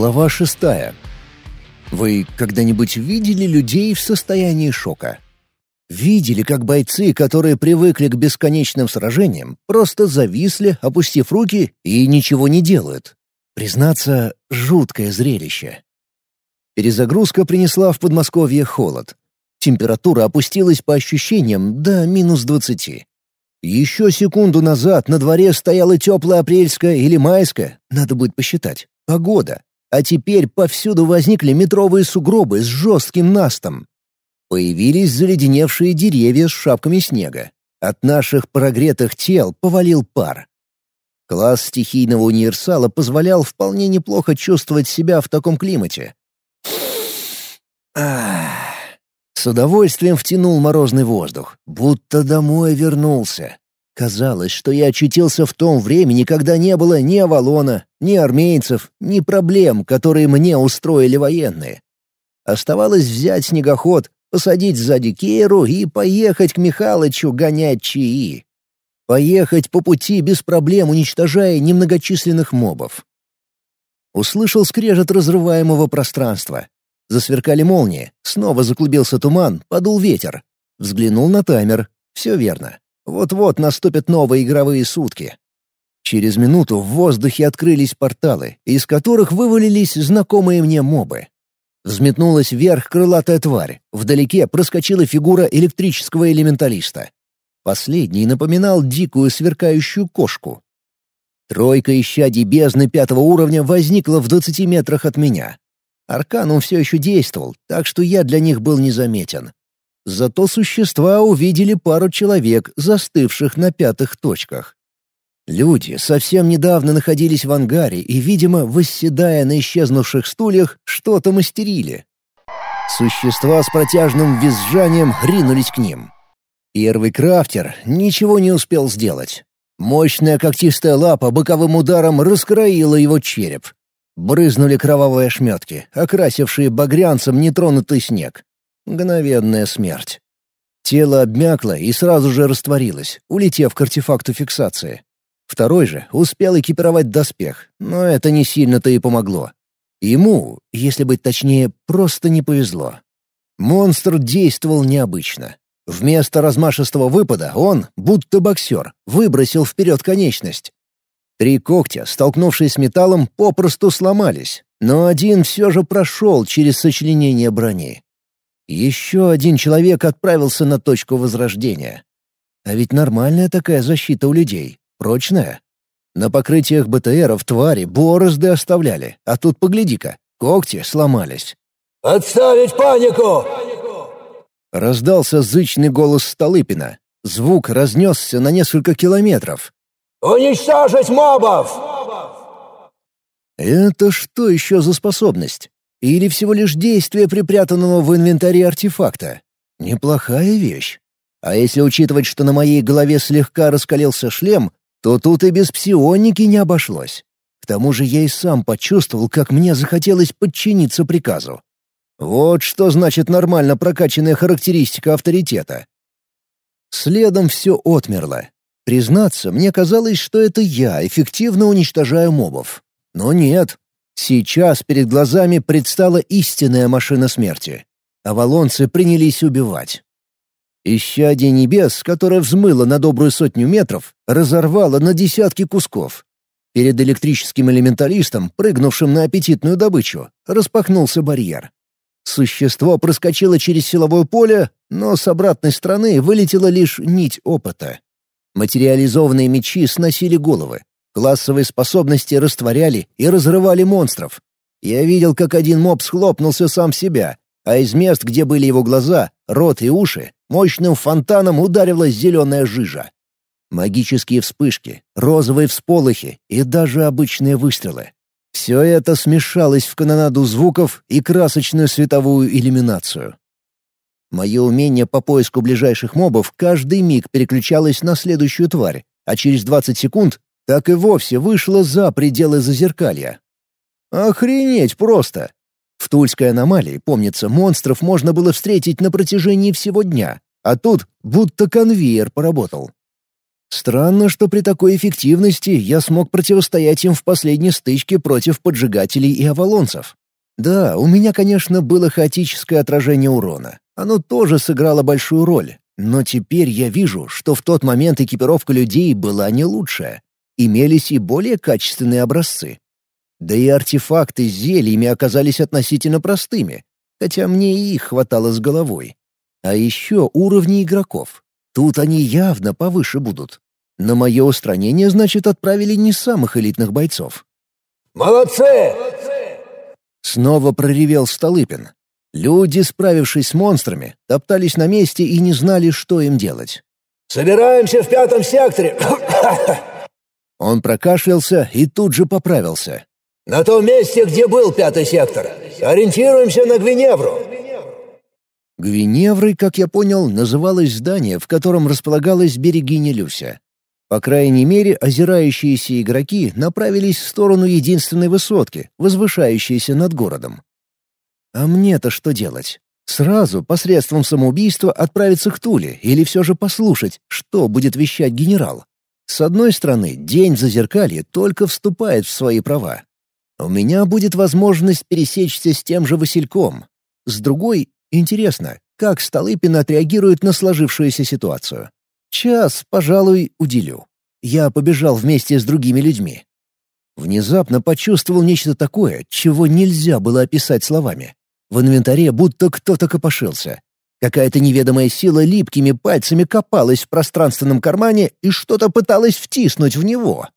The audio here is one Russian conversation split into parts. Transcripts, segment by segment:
Глава шестая. Вы когда-нибудь видели людей в состоянии шока? Видели, как бойцы, которые привыкли к бесконечным сражениям, просто зависли, опустив руки и ничего не делают? Признаться, жуткое зрелище. Перезагрузка принесла в Подмосковье холод. Температура опустилась по ощущениям до минус двадцати. Еще секунду назад на дворе стояла теплая апрельская или майская, надо будет посчитать, погода. А теперь повсюду возникли метровые сугробы с жестким настом. Появились заледеневшие деревья с шапками снега. От наших прогретых тел повалил пар. Класс стихийного универсала позволял вполне неплохо чувствовать себя в таком климате. С удовольствием втянул морозный воздух, будто домой вернулся. Казалось, что я очутился в том времени, когда не было ни Авалона, ни армейцев, ни проблем, которые мне устроили военные. Оставалось взять снегоход, посадить сзади Кейру и поехать к Михалычу гонять чаи. Поехать по пути без проблем, уничтожая немногочисленных мобов. Услышал скрежет разрываемого пространства. Засверкали молнии, снова заклубился туман, подул ветер. Взглянул на таймер. Все верно. Вот-вот наступят новые игровые сутки. Через минуту в воздухе открылись порталы, из которых вывалились знакомые мне мобы. Взметнулась вверх крылатая тварь. Вдалеке проскочила фигура электрического элементалиста. Последний напоминал дикую сверкающую кошку. Тройка исчадий бездны пятого уровня возникла в двадцати метрах от меня. Арканум все еще действовал, так что я для них был незаметен. Зато существа увидели пару человек, застывших на пятых точках. Люди совсем недавно находились в ангаре и, видимо, восседая на исчезнувших стульях, что-то мастерили. Существа с протяжным визжанием ринулись к ним. Первый крафтер ничего не успел сделать. Мощная когтистая лапа боковым ударом раскроила его череп. Брызнули кровавые ошметки, окрасившие багрянцем нетронутый снег. Мгновенная смерть. Тело обмякло и сразу же растворилось, улетев к артефакту фиксации. Второй же успел экипировать доспех, но это не сильно-то и помогло. Ему, если быть точнее, просто не повезло. Монстр действовал необычно. Вместо размашистого выпада он, будто боксер, выбросил вперед конечность, Три когтя, столкнувшись с металлом, попросту сломались, но один все же прошел через сочленение брони. Еще один человек отправился на точку возрождения. А ведь нормальная такая защита у людей, прочная. На покрытиях БТРов твари борозды оставляли, а тут погляди-ка, когти сломались. «Отставить панику!» Раздался зычный голос Столыпина. Звук разнесся на несколько километров. «Уничтожить мобов!» Это что еще за способность? Или всего лишь действие припрятанного в инвентаре артефакта? Неплохая вещь. А если учитывать, что на моей голове слегка раскалился шлем, то тут и без псионики не обошлось. К тому же я и сам почувствовал, как мне захотелось подчиниться приказу. Вот что значит нормально прокачанная характеристика авторитета. Следом все отмерло, Признаться, мне казалось, что это я эффективно уничтожаю мобов. Но нет. Сейчас перед глазами предстала истинная машина смерти. Авалонцы принялись убивать. Исчадие небес, которое взмыло на добрую сотню метров, разорвало на десятки кусков. Перед электрическим элементалистом, прыгнувшим на аппетитную добычу, распахнулся барьер. Существо проскочило через силовое поле, но с обратной стороны вылетела лишь нить опыта. Материализованные мечи сносили головы. Классовые способности растворяли и разрывали монстров. Я видел, как один моб схлопнулся сам себя, а из мест, где были его глаза, рот и уши, мощным фонтаном ударилась зеленая жижа. Магические вспышки, розовые всполохи и даже обычные выстрелы. Все это смешалось в канонаду звуков и красочную световую иллюминацию. Мое умение по поиску ближайших мобов каждый миг переключалось на следующую тварь, а через 20 секунд так и вовсе вышло за пределы зазеркалья. Охренеть просто! В Тульской аномалии, помнится, монстров можно было встретить на протяжении всего дня, а тут будто конвейер поработал. Странно, что при такой эффективности я смог противостоять им в последней стычке против поджигателей и авалонцев. Да, у меня, конечно, было хаотическое отражение урона. Оно тоже сыграло большую роль. Но теперь я вижу, что в тот момент экипировка людей была не лучшая. Имелись и более качественные образцы. Да и артефакты с зельями оказались относительно простыми, хотя мне и их хватало с головой. А еще уровни игроков. Тут они явно повыше будут. На мое устранение, значит, отправили не самых элитных бойцов. «Молодцы!» Снова проревел Столыпин. Люди, справившись с монстрами, топтались на месте и не знали, что им делать. «Собираемся в пятом секторе!» Он прокашлялся и тут же поправился. «На том месте, где был пятый сектор. Ориентируемся на Гвиневру. Гвиневрой, как я понял, называлось здание, в котором располагалась берегиня Люся. По крайней мере, озирающиеся игроки направились в сторону единственной высотки, возвышающейся над городом. А мне-то что делать? Сразу, посредством самоубийства, отправиться к Туле или все же послушать, что будет вещать генерал? С одной стороны, день в Зазеркалье только вступает в свои права. У меня будет возможность пересечься с тем же Васильком. С другой, Интересно, как Столыпин отреагирует на сложившуюся ситуацию. Час, пожалуй, уделю. Я побежал вместе с другими людьми. Внезапно почувствовал нечто такое, чего нельзя было описать словами. В инвентаре будто кто-то копошился. Какая-то неведомая сила липкими пальцами копалась в пространственном кармане и что-то пыталась втиснуть в него.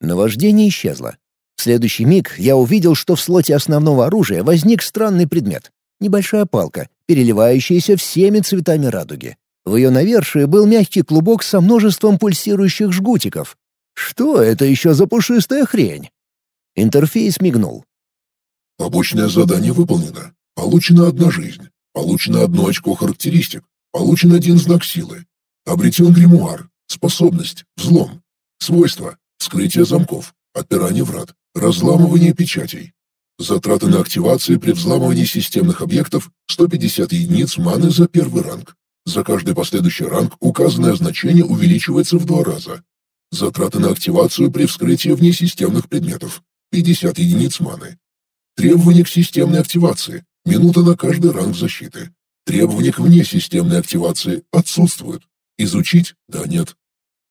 Наваждение исчезло. В следующий миг я увидел, что в слоте основного оружия возник странный предмет небольшая палка, переливающаяся всеми цветами радуги. В ее навершии был мягкий клубок со множеством пульсирующих жгутиков. Что это еще за пушистая хрень? Интерфейс мигнул. Побочное задание выполнено. Получена одна жизнь. Получено одно очко характеристик. Получен один знак силы. Обретен гримуар. Способность. Взлом. Свойства. Вскрытие замков. Отпирание врат. Разламывание печатей. Затраты на активацию при взламывании системных объектов 150 единиц маны за первый ранг. За каждый последующий ранг указанное значение увеличивается в два раза. Затраты на активацию при вскрытии внесистемных предметов 50 единиц маны. Требования к системной активации. Минута на каждый ранг защиты. Требования к внесистемной активации отсутствуют. Изучить? Да, нет.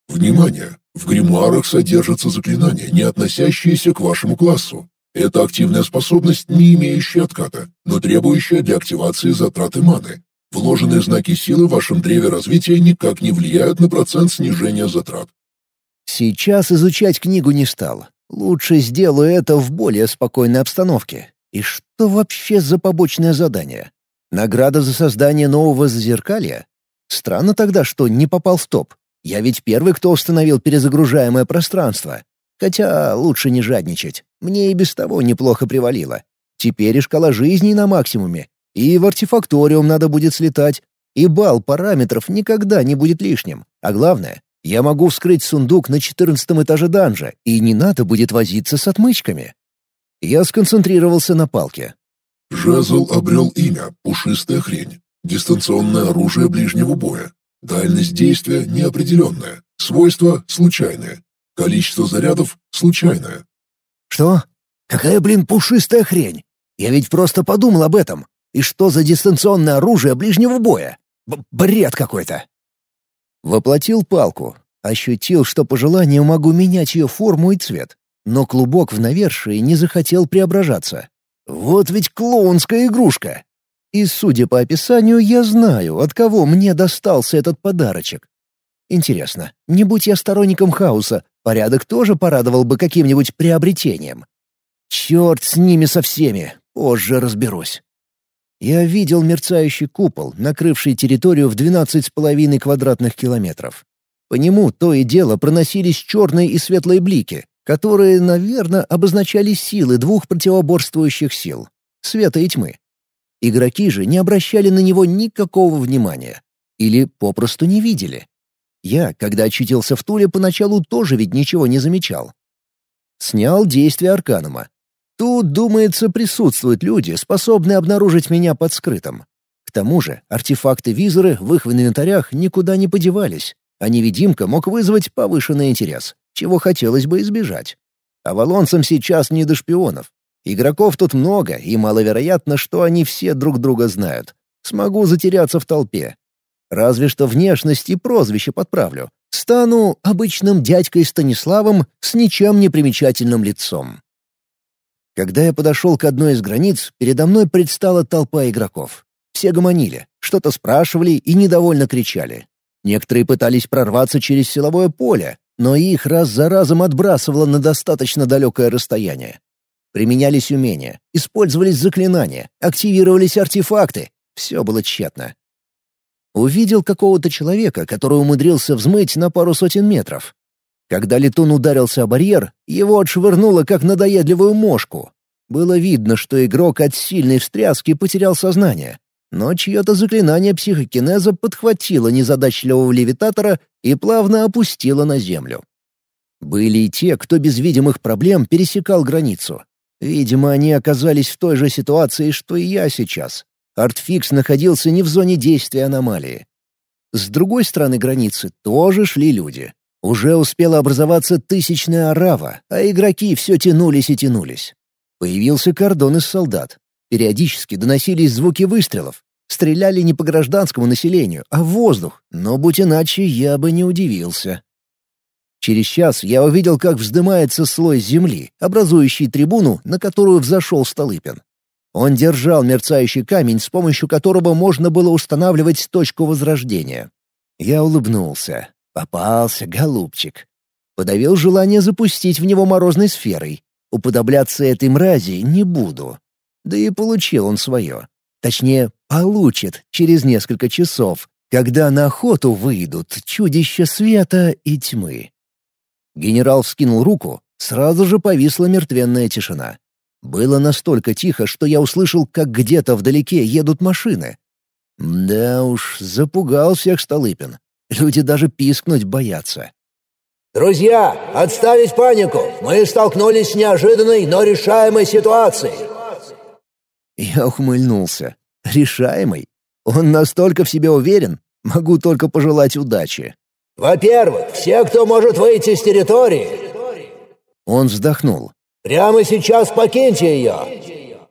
Внимание! В гримуарах содержатся заклинания, не относящиеся к вашему классу. Это активная способность, не имеющая отката, но требующая для активации затраты маны. Вложенные знаки силы в вашем древе развития никак не влияют на процент снижения затрат. Сейчас изучать книгу не стал. Лучше сделаю это в более спокойной обстановке. И что вообще за побочное задание? Награда за создание нового зазеркалья? Странно тогда, что не попал в топ. Я ведь первый, кто установил перезагружаемое пространство. Хотя лучше не жадничать. Мне и без того неплохо привалило. Теперь и шкала жизни на максимуме. И в артефакториум надо будет слетать. И бал параметров никогда не будет лишним. А главное, я могу вскрыть сундук на четырнадцатом этаже данжа, и не надо будет возиться с отмычками. Я сконцентрировался на палке. Жезл обрел имя «Пушистая хрень». Дистанционное оружие ближнего боя. Дальность действия неопределенная. Свойства случайные. Количество зарядов случайное. Что? Какая, блин, пушистая хрень? Я ведь просто подумал об этом. И что за дистанционное оружие ближнего боя? Б бред какой-то. Воплотил палку. Ощутил, что по желанию могу менять ее форму и цвет. Но клубок в навершии не захотел преображаться. Вот ведь клоунская игрушка. И, судя по описанию, я знаю, от кого мне достался этот подарочек. Интересно, не будь я сторонником хаоса, порядок тоже порадовал бы каким-нибудь приобретением. Черт с ними со всеми, позже разберусь. Я видел мерцающий купол, накрывший территорию в 12,5 квадратных километров. По нему то и дело проносились черные и светлые блики, которые, наверное, обозначали силы двух противоборствующих сил — света и тьмы. Игроки же не обращали на него никакого внимания. Или попросту не видели. Я, когда очутился в Туле, поначалу тоже ведь ничего не замечал. Снял действие Арканума. Тут, думается, присутствуют люди, способные обнаружить меня под скрытым. К тому же артефакты-визоры в их инвентарях никуда не подевались. а невидимка мог вызвать повышенный интерес, чего хотелось бы избежать. Авалонцам сейчас не до шпионов. Игроков тут много, и маловероятно, что они все друг друга знают. Смогу затеряться в толпе. Разве что внешность и прозвище подправлю. Стану обычным дядькой Станиславом с ничем не примечательным лицом. Когда я подошел к одной из границ, передо мной предстала толпа игроков. Все гомонили, что-то спрашивали и недовольно кричали. Некоторые пытались прорваться через силовое поле, но их раз за разом отбрасывало на достаточно далекое расстояние. Применялись умения, использовались заклинания, активировались артефакты. Все было тщетно. Увидел какого-то человека, который умудрился взмыть на пару сотен метров. Когда летун ударился о барьер, его отшвырнуло, как надоедливую мошку. Было видно, что игрок от сильной встряски потерял сознание, но чье-то заклинание психокинеза подхватило незадачливого левитатора и плавно опустило на землю. Были и те, кто без видимых проблем пересекал границу. Видимо, они оказались в той же ситуации, что и я сейчас. Артфикс находился не в зоне действия аномалии. С другой стороны границы тоже шли люди. Уже успела образоваться тысячная орава, а игроки все тянулись и тянулись. Появился кордон из солдат. Периодически доносились звуки выстрелов. Стреляли не по гражданскому населению, а в воздух, но будь иначе, я бы не удивился. Через час я увидел, как вздымается слой земли, образующий трибуну, на которую взошел Столыпин. Он держал мерцающий камень, с помощью которого можно было устанавливать точку возрождения. Я улыбнулся. Попался, голубчик. Подавил желание запустить в него морозной сферой. Уподобляться этой мрази не буду. Да и получил он свое. Точнее, получит через несколько часов, когда на охоту выйдут чудища света и тьмы. Генерал вскинул руку, сразу же повисла мертвенная тишина. Было настолько тихо, что я услышал, как где-то вдалеке едут машины. Да уж, запугал всех Столыпин. Люди даже пискнуть боятся. «Друзья, отставить панику! Мы столкнулись с неожиданной, но решаемой ситуацией!» Я ухмыльнулся. Решаемый? Он настолько в себе уверен? Могу только пожелать удачи. «Во-первых, все, кто может выйти с территории...» Он вздохнул. «Прямо сейчас покиньте ее!»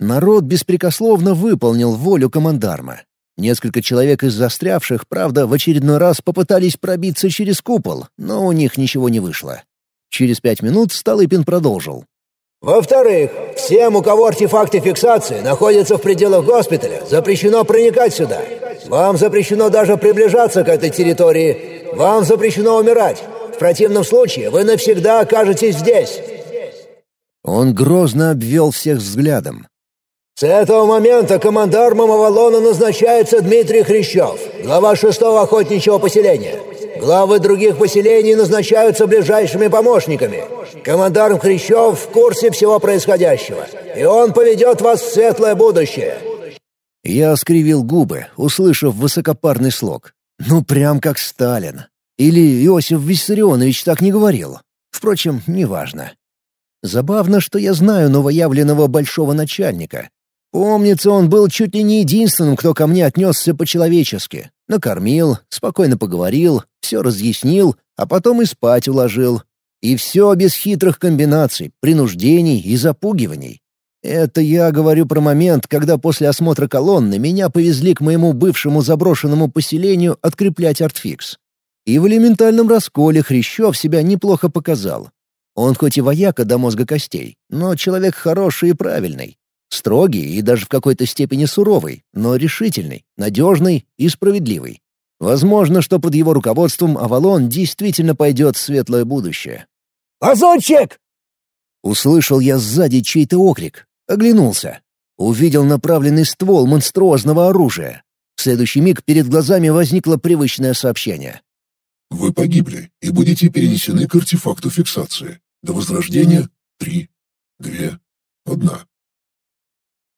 Народ беспрекословно выполнил волю командарма. Несколько человек из застрявших, правда, в очередной раз попытались пробиться через купол, но у них ничего не вышло. Через пять минут Столыпин продолжил. Во-вторых, всем, у кого артефакты фиксации находятся в пределах госпиталя, запрещено проникать сюда. Вам запрещено даже приближаться к этой территории. Вам запрещено умирать. В противном случае вы навсегда окажетесь здесь. Он грозно обвел всех взглядом. С этого момента командармом Авалона назначается Дмитрий Хрящев, глава шестого охотничьего поселения. Главы других поселений назначаются ближайшими помощниками. Командарм Хрящев в курсе всего происходящего, и он поведет вас в светлое будущее». Я скривил губы, услышав высокопарный слог. «Ну, прям как Сталин. Или Иосиф Виссарионович так не говорил. Впрочем, неважно. Забавно, что я знаю новоявленного большого начальника. Помнится, он был чуть ли не единственным, кто ко мне отнесся по-человечески. Накормил, спокойно поговорил, все разъяснил, а потом и спать уложил. И все без хитрых комбинаций, принуждений и запугиваний. Это я говорю про момент, когда после осмотра колонны меня повезли к моему бывшему заброшенному поселению откреплять артфикс. И в элементальном расколе Хрящев себя неплохо показал. Он хоть и вояка до мозга костей, но человек хороший и правильный. Строгий и даже в какой-то степени суровый, но решительный, надежный и справедливый. Возможно, что под его руководством Авалон действительно пойдет в светлое будущее. «Лазутчик!» Услышал я сзади чей-то окрик. Оглянулся. Увидел направленный ствол монструозного оружия. В следующий миг перед глазами возникло привычное сообщение. «Вы погибли и будете перенесены к артефакту фиксации. До возрождения — три, две, одна».